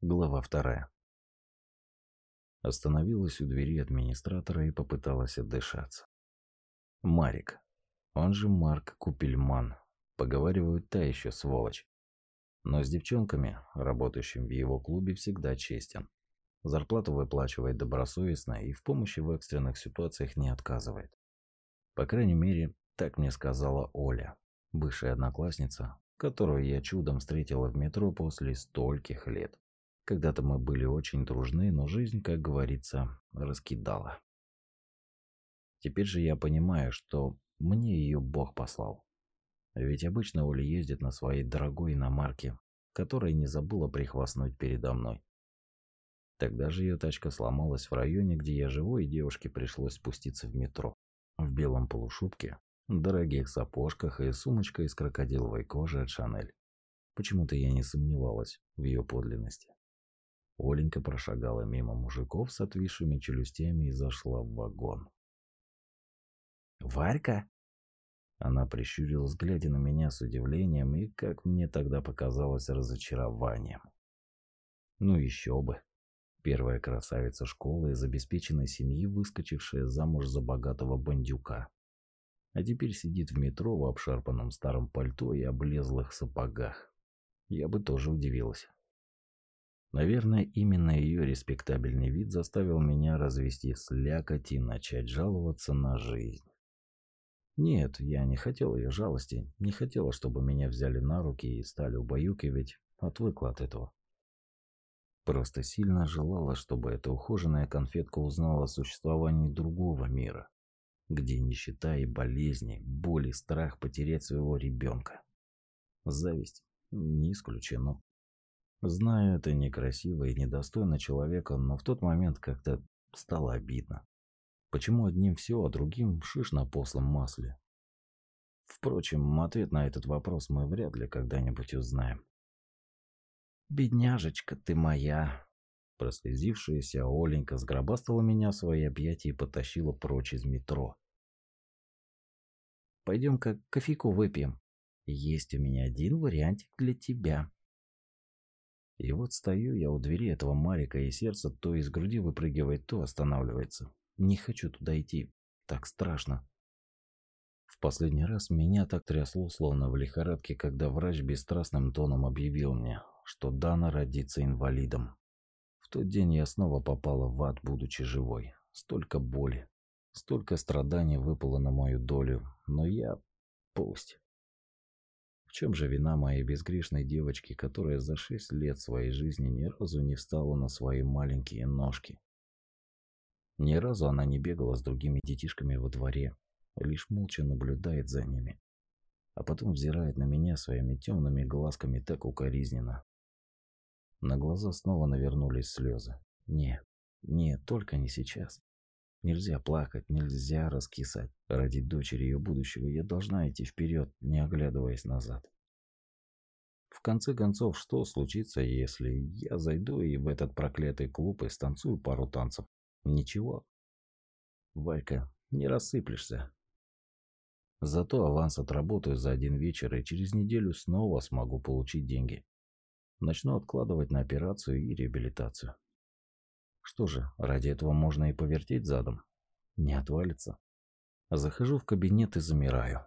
Глава вторая. Остановилась у двери администратора и попыталась отдышаться. Марик, он же Марк Купельман, поговаривают, та еще сволочь. Но с девчонками, работающими в его клубе, всегда честен. Зарплату выплачивает добросовестно и в помощи в экстренных ситуациях не отказывает. По крайней мере, так мне сказала Оля, бывшая одноклассница, которую я чудом встретила в метро после стольких лет. Когда-то мы были очень дружны, но жизнь, как говорится, раскидала. Теперь же я понимаю, что мне ее Бог послал. Ведь обычно Оля ездит на своей дорогой иномарке, которая не забыла прихвастнуть передо мной. Тогда же ее тачка сломалась в районе, где я живу, и девушке пришлось спуститься в метро. В белом полушубке, дорогих сапожках и сумочка из крокодиловой кожи от Шанель. Почему-то я не сомневалась в ее подлинности. Оленька прошагала мимо мужиков с отвисшими челюстями и зашла в вагон. «Варька?» Она прищурилась, глядя на меня с удивлением и, как мне тогда показалось, разочарованием. Ну еще бы. Первая красавица школы из обеспеченной семьи, выскочившая замуж за богатого бандюка. А теперь сидит в метро в обшарпанном старом пальто и облезлых сапогах. Я бы тоже удивилась. Наверное, именно ее респектабельный вид заставил меня развести слякоть и начать жаловаться на жизнь. Нет, я не хотел ее жалости, не хотела, чтобы меня взяли на руки и стали убаюкивать, отвыкла от этого. Просто сильно желала, чтобы эта ухоженная конфетка узнала о существовании другого мира, где нищета и болезни, боль и страх потерять своего ребенка. Зависть не исключено. Знаю, это некрасиво и недостойно человека, но в тот момент как-то стало обидно. Почему одним все, а другим шиш на послом масле? Впрочем, ответ на этот вопрос мы вряд ли когда-нибудь узнаем. «Бедняжечка ты моя!» Прослезившаяся Оленька сгробастала меня в свои объятия и потащила прочь из метро. «Пойдем-ка кофейку выпьем. Есть у меня один вариантик для тебя». И вот стою я у двери этого Марика, и сердце то из груди выпрыгивает, то останавливается. Не хочу туда идти. Так страшно. В последний раз меня так трясло, словно в лихорадке, когда врач бесстрастным тоном объявил мне, что Дана родится инвалидом. В тот день я снова попала в ад, будучи живой. Столько боли, столько страданий выпало на мою долю, но я... пусть. В чем же вина моей безгрешной девочки, которая за шесть лет своей жизни ни разу не встала на свои маленькие ножки? Ни разу она не бегала с другими детишками во дворе, лишь молча наблюдает за ними, а потом взирает на меня своими темными глазками так укоризненно. На глаза снова навернулись слезы. Не, не, только не сейчас. Нельзя плакать, нельзя раскисать. Ради дочери ее будущего я должна идти вперед, не оглядываясь назад. В конце концов, что случится, если я зайду и в этот проклятый клуб и станцую пару танцев? Ничего. Валька, не рассыплешься. Зато аванс отработаю за один вечер и через неделю снова смогу получить деньги. Начну откладывать на операцию и реабилитацию. Что же, ради этого можно и повертеть задом. Не отвалится. Захожу в кабинет и замираю.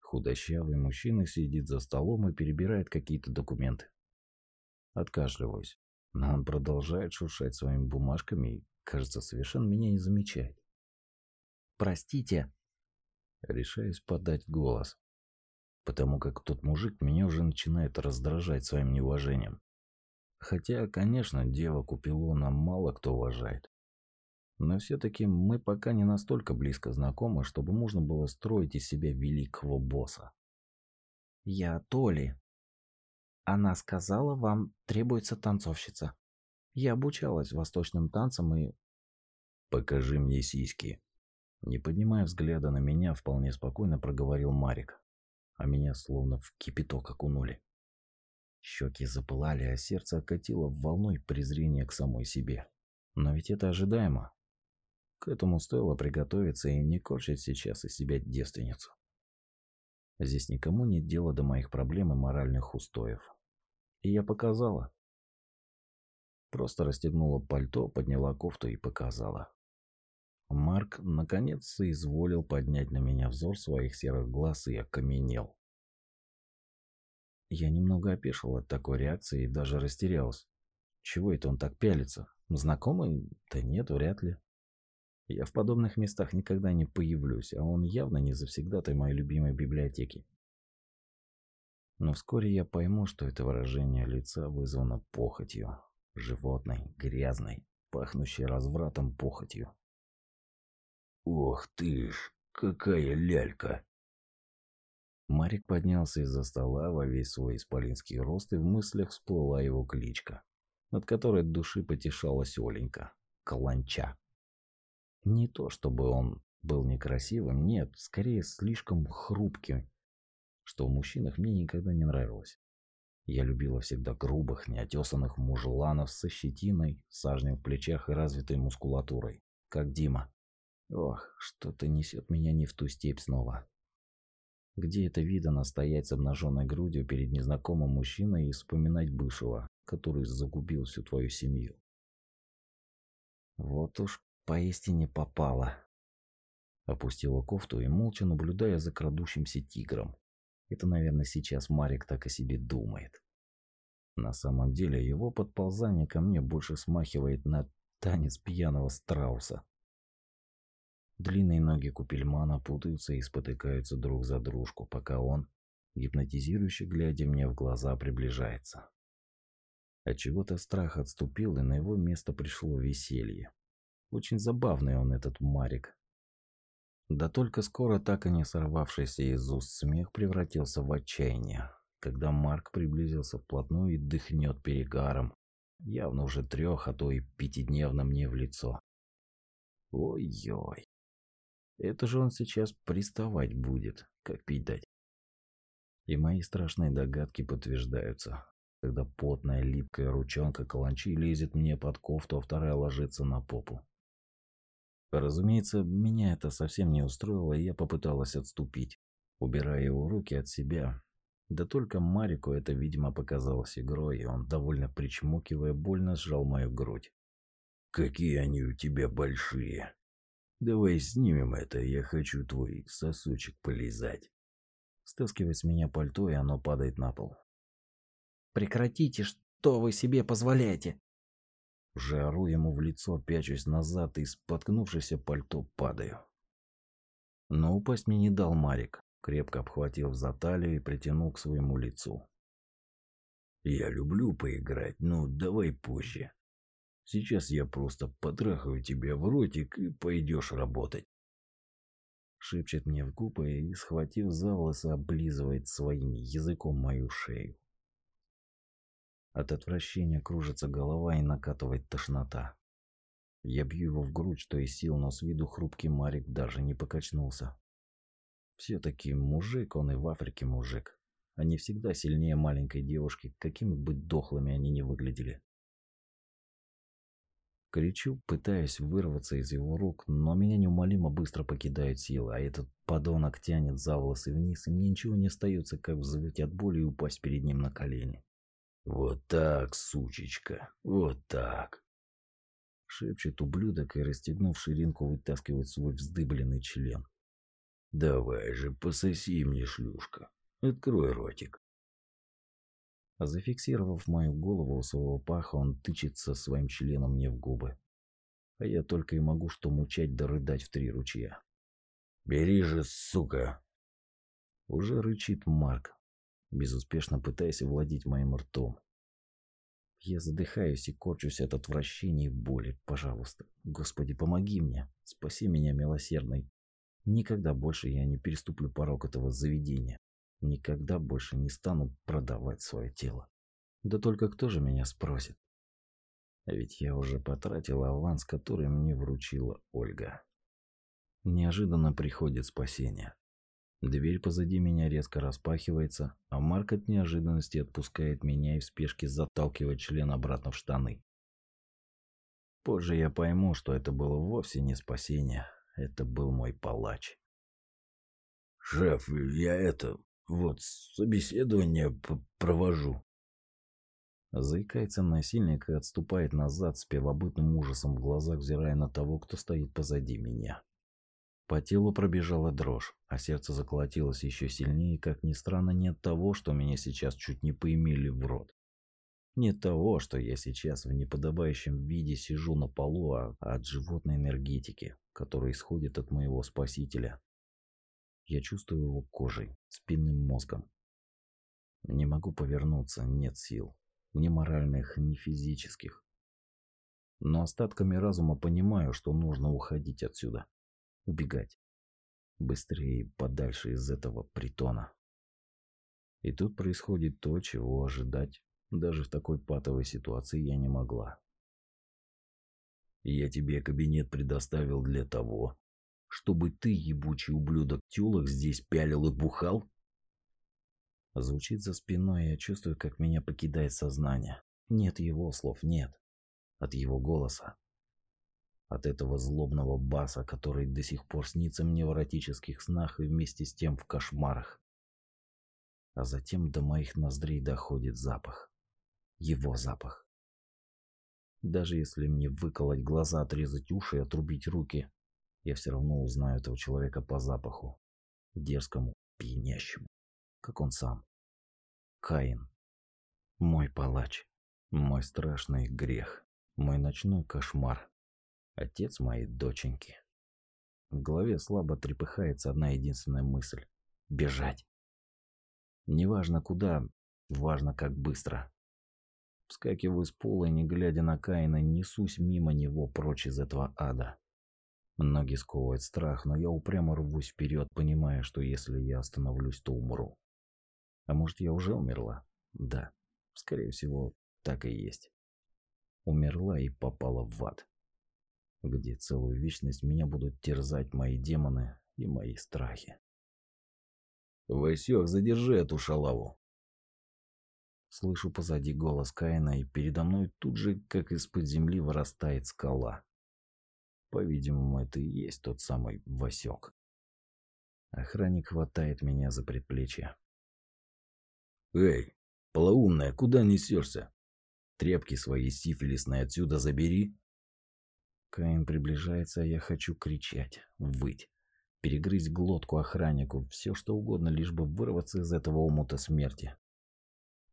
Худощавый мужчина сидит за столом и перебирает какие-то документы. Откашливаюсь, но он продолжает шуршать своими бумажками и, кажется, совершенно меня не замечает. «Простите!» Решаюсь подать голос, потому как тот мужик меня уже начинает раздражать своим неуважением. Хотя, конечно, дева Купилона мало кто уважает. Но все-таки мы пока не настолько близко знакомы, чтобы можно было строить из себя великого босса. «Я Толи. Она сказала, вам требуется танцовщица. Я обучалась восточным танцам и...» «Покажи мне сиськи». Не поднимая взгляда на меня, вполне спокойно проговорил Марик, а меня словно в кипяток окунули. Щеки запылали, а сердце окатило волной презрения к самой себе. Но ведь это ожидаемо. К этому стоило приготовиться и не корчить сейчас из себя девственницу. Здесь никому нет дела до моих проблем и моральных устоев. И я показала. Просто расстегнула пальто, подняла кофту и показала. Марк наконец соизволил поднять на меня взор своих серых глаз и окаменел. Я немного опешил от такой реакции и даже растерялся. Чего это он так пялится? Знакомый? Да нет, вряд ли. Я в подобных местах никогда не появлюсь, а он явно не завсегдатай моей любимой библиотеки. Но вскоре я пойму, что это выражение лица вызвано похотью. Животной, грязной, пахнущей развратом похотью. «Ох ты ж, какая лялька!» Марик поднялся из-за стола во весь свой исполинский рост, и в мыслях всплыла его кличка, над которой от души потешалась Оленька – Каланча. Не то, чтобы он был некрасивым, нет, скорее слишком хрупким, что в мужчинах мне никогда не нравилось. Я любила всегда грубых, неотесанных мужланов со щетиной, сажнем в плечах и развитой мускулатурой, как Дима. Ох, что-то несет меня не в ту степь снова. Где это видано стоять с обнаженной грудью перед незнакомым мужчиной и вспоминать бывшего, который загубил всю твою семью? Вот уж поистине попало. Опустила кофту и молча наблюдая за крадущимся тигром. Это, наверное, сейчас Марик так о себе думает. На самом деле его подползание ко мне больше смахивает на танец пьяного страуса. Длинные ноги Купельмана путаются и спотыкаются друг за дружку, пока он, гипнотизирующе глядя мне в глаза, приближается. От чего-то страх отступил, и на его место пришло веселье. Очень забавный он этот Марик. Да только скоро так и не сорвавшийся из уст смех превратился в отчаяние, когда Марк приблизился вплотную и дыхнет перегаром, явно уже трех, а то и пятидневно мне в лицо. Ой-ой. Это же он сейчас приставать будет, как пить дать. И мои страшные догадки подтверждаются, когда потная липкая ручонка каланчи лезет мне под кофту, а вторая ложится на попу. Разумеется, меня это совсем не устроило, и я попыталась отступить, убирая его руки от себя. Да только Марику это, видимо, показалось игрой, и он, довольно причмокивая, больно сжал мою грудь. «Какие они у тебя большие!» Давай снимем это, я хочу твой сосочек полизать. Стаскивает с меня пальто, и оно падает на пол. Прекратите, что вы себе позволяете? Жару ему в лицо, пячусь назад и, споткнувшись пальто, падаю. Но упасть мне не дал Марик, крепко обхватил за талию и притянул к своему лицу. «Я люблю поиграть, но давай позже. Сейчас я просто потрахаю тебя в ротик и пойдешь работать. Шепчет мне в губы и, схватив за волосы, облизывает своим языком мою шею. От отвращения кружится голова и накатывает тошнота. Я бью его в грудь, что из сил, но с виду хрупкий Марик даже не покачнулся. Все-таки мужик, он и в Африке мужик. Они всегда сильнее маленькой девушки, какими бы дохлыми они ни выглядели. Кричу, пытаясь вырваться из его рук, но меня неумолимо быстро покидают силы, а этот подонок тянет за волосы вниз, и мне ничего не остается, как взвыть от боли и упасть перед ним на колени. «Вот так, сучечка, вот так!» Шепчет ублюдок и, расстегнув ширинку, вытаскивает свой вздыбленный член. «Давай же, пососи мне, шлюшка, открой ротик!» Зафиксировав мою голову у своего паха, он тычется своим членом мне в губы. А я только и могу что мучать да рыдать в три ручья. «Бери же, сука!» Уже рычит Марк, безуспешно пытаясь овладеть моим ртом. Я задыхаюсь и корчусь от отвращения и боли. Пожалуйста, Господи, помоги мне. Спаси меня, милосердный. Никогда больше я не переступлю порог этого заведения. Никогда больше не стану продавать свое тело. Да только кто же меня спросит? А ведь я уже потратил аванс, который мне вручила Ольга. Неожиданно приходит спасение. Дверь позади меня резко распахивается, а Марк от неожиданности отпускает меня и в спешке заталкивает член обратно в штаны. Позже я пойму, что это было вовсе не спасение, это был мой палач. «Шеф, я это, вот, собеседование провожу. Заикается насильник и отступает назад с первобытным ужасом в глазах, взирая на того, кто стоит позади меня. По телу пробежала дрожь, а сердце заколотилось еще сильнее, как ни странно, не от того, что меня сейчас чуть не поимели в рот. Не от того, что я сейчас в неподобающем виде сижу на полу, а от животной энергетики, которая исходит от моего спасителя. Я чувствую его кожей, спинным мозгом. Не могу повернуться, нет сил. Ни моральных, ни физических. Но остатками разума понимаю, что нужно уходить отсюда. Убегать. Быстрее подальше из этого притона. И тут происходит то, чего ожидать даже в такой патовой ситуации я не могла. Я тебе кабинет предоставил для того, чтобы ты, ебучий ублюдок тюлок, здесь пялил и бухал? Звучит за спиной, и я чувствую, как меня покидает сознание. Нет его слов, нет. От его голоса. От этого злобного баса, который до сих пор снится мне в эротических снах и вместе с тем в кошмарах. А затем до моих ноздрей доходит запах. Его запах. Даже если мне выколоть глаза, отрезать уши и отрубить руки, я все равно узнаю этого человека по запаху. Дерзкому, пьянящему. Как он сам. Каин. Мой палач. Мой страшный грех. Мой ночной кошмар. Отец моей доченьки. В голове слабо трепыхается одна единственная мысль. Бежать. Неважно куда, важно как быстро. Вскакиваю с пола и, не глядя на Каина, несусь мимо него прочь из этого ада. Ноги сковывает страх, но я упрямо рвусь вперед, понимая, что если я остановлюсь, то умру. А может, я уже умерла? Да, скорее всего, так и есть. Умерла и попала в ад где целую вечность меня будут терзать мои демоны и мои страхи. «Васек, задержи эту шалаву!» Слышу позади голос Каина, и передо мной тут же, как из-под земли, вырастает скала. По-видимому, это и есть тот самый Васек. Охранник хватает меня за предплечье. «Эй, полоумная, куда несешься? Тряпки свои сифилисные отсюда забери!» Каин приближается, а я хочу кричать, выть, перегрызть глотку охраннику, все что угодно, лишь бы вырваться из этого омута смерти.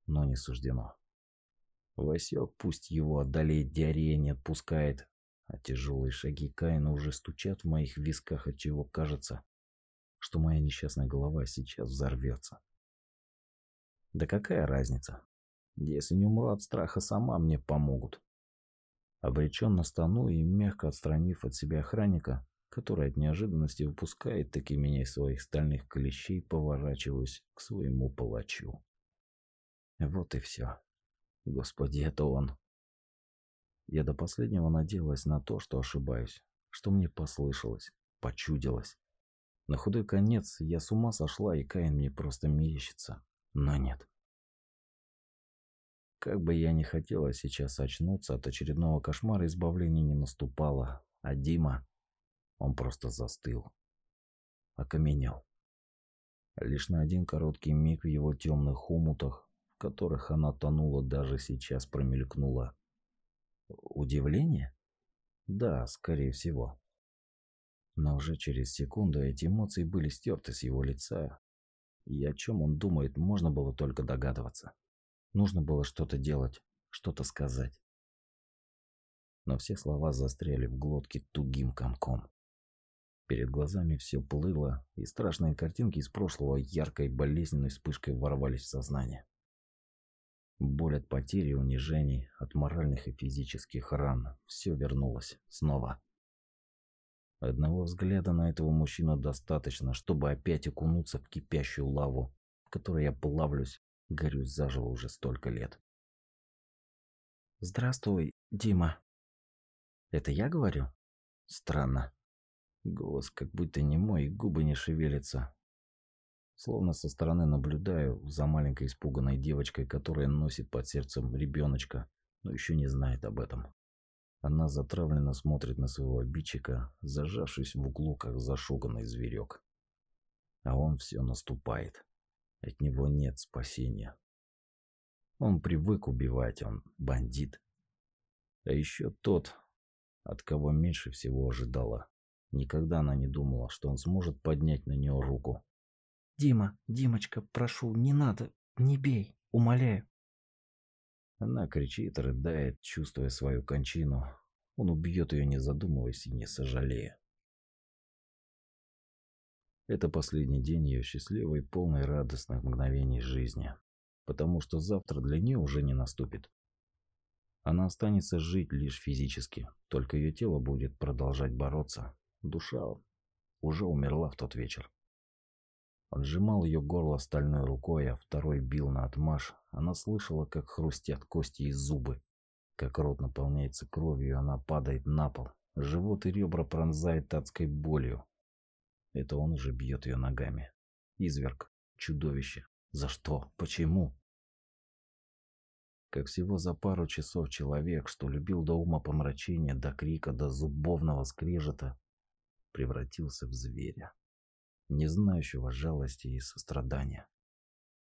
Но не суждено. Васек пусть его одолеет диарея не отпускает, а тяжелые шаги Каина уже стучат в моих висках, отчего кажется, что моя несчастная голова сейчас взорвется. Да какая разница? Если не умру от страха, сама мне помогут. Обреченно стану и, мягко отстранив от себя охранника, который от неожиданности выпускает таки меня из своих стальных клещей, поворачиваюсь к своему палачу. Вот и все. Господи, это он. Я до последнего надеялась на то, что ошибаюсь, что мне послышалось, почудилось. На худой конец я с ума сошла, и Каин мне просто мерещится. Но нет. Как бы я ни хотела сейчас очнуться от очередного кошмара, избавления не наступало. А Дима, он просто застыл. Окаменел. Лишь на один короткий миг в его темных умутах, в которых она тонула, даже сейчас промелькнуло. Удивление? Да, скорее всего. Но уже через секунду эти эмоции были стерты с его лица, и о чем он думает, можно было только догадываться. Нужно было что-то делать, что-то сказать. Но все слова застряли в глотке тугим комком. Перед глазами все плыло, и страшные картинки из прошлого яркой болезненной вспышкой ворвались в сознание. Боль от потери и унижений, от моральных и физических ран. Все вернулось. Снова. Одного взгляда на этого мужчину достаточно, чтобы опять окунуться в кипящую лаву, в которой я плавлюсь Горю заживо уже столько лет. «Здравствуй, Дима». «Это я говорю?» «Странно. Голос как будто не мой, губы не шевелятся. Словно со стороны наблюдаю за маленькой испуганной девочкой, которая носит под сердцем ребеночка, но еще не знает об этом. Она затравленно смотрит на своего обидчика, зажавшись в углу, как зашуганный зверек. А он все наступает. От него нет спасения. Он привык убивать, он бандит. А еще тот, от кого меньше всего ожидала. Никогда она не думала, что он сможет поднять на нее руку. «Дима, Димочка, прошу, не надо, не бей, умоляю». Она кричит, рыдает, чувствуя свою кончину. Он убьет ее, не задумываясь и не сожалея. Это последний день ее счастливой, полной радостных мгновений жизни, потому что завтра для нее уже не наступит. Она останется жить лишь физически, только ее тело будет продолжать бороться. Душа уже умерла в тот вечер. Он сжимал ее горло стальной рукой, а второй бил на отмаш. Она слышала, как хрустят кости и зубы, как рот наполняется кровью, она падает на пол. Живот и ребра пронзает адской болью. Это он уже бьет ее ногами. Изверг, чудовище. За что? Почему? Как всего за пару часов человек, что любил до ума помрачения, до крика, до зубовного скрежета, превратился в зверя не знающего жалости и сострадания.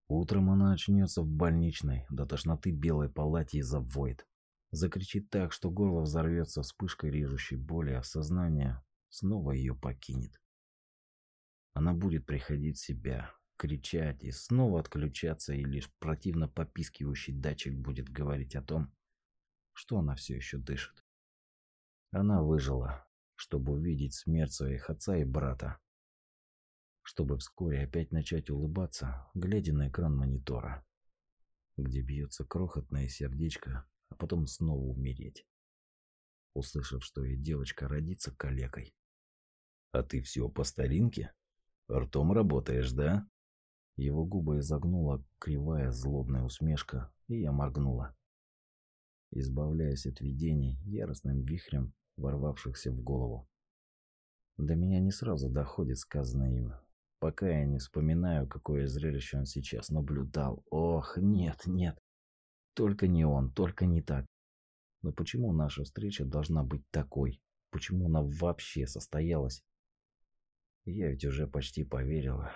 Утром она очнется в больничной, до тошноты белой палате и завоет. Закричит так, что горло взорвется вспышкой режущей боли, а сознание снова ее покинет. Она будет приходить в себя, кричать и снова отключаться, и лишь противно попискивающий датчик будет говорить о том, что она все еще дышит. Она выжила, чтобы увидеть смерть своих отца и брата, чтобы вскоре опять начать улыбаться, глядя на экран монитора, где бьется крохотное сердечко, а потом снова умереть, услышав, что и девочка родится калекой. «А ты все по старинке? Ртом работаешь, да?» Его губы изогнула кривая злобная усмешка, и я моргнула. Избавляясь от видений, яростным вихрем, ворвавшихся в голову. До меня не сразу доходит сказанное им, пока я не вспоминаю, какое зрелище он сейчас наблюдал. Ох, нет, нет. Только не он, только не так. Но почему наша встреча должна быть такой? Почему она вообще состоялась? Я ведь уже почти поверила,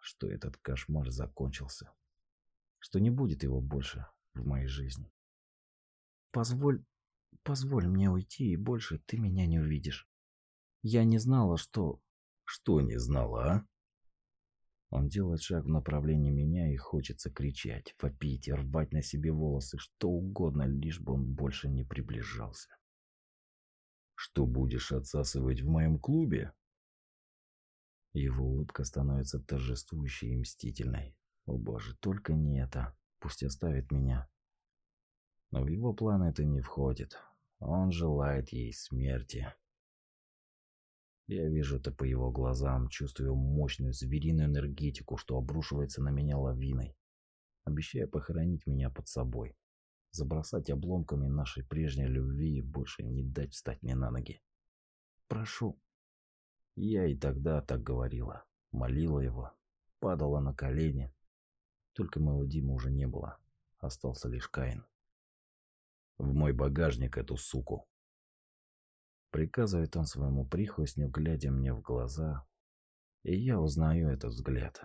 что этот кошмар закончился. Что не будет его больше в моей жизни. Позволь, позволь мне уйти, и больше ты меня не увидишь. Я не знала, что... Что не знала, а? Он делает шаг в направлении меня и хочется кричать, вопить, рвать на себе волосы, что угодно, лишь бы он больше не приближался. «Что будешь отсасывать в моем клубе?» Его улыбка становится торжествующей и мстительной. О боже, только не это. Пусть оставит меня. Но в его планы это не входит. Он желает ей смерти. Я вижу это по его глазам, чувствую мощную звериную энергетику, что обрушивается на меня лавиной, обещая похоронить меня под собой, забросать обломками нашей прежней любви и больше не дать встать мне на ноги. Прошу. Я и тогда так говорила, молила его, падала на колени. Только моего Димы уже не было, остался лишь Каин. В мой багажник эту суку. Приказывает он своему прихвостню, глядя мне в глаза. И я узнаю этот взгляд.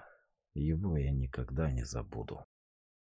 Его я никогда не забуду.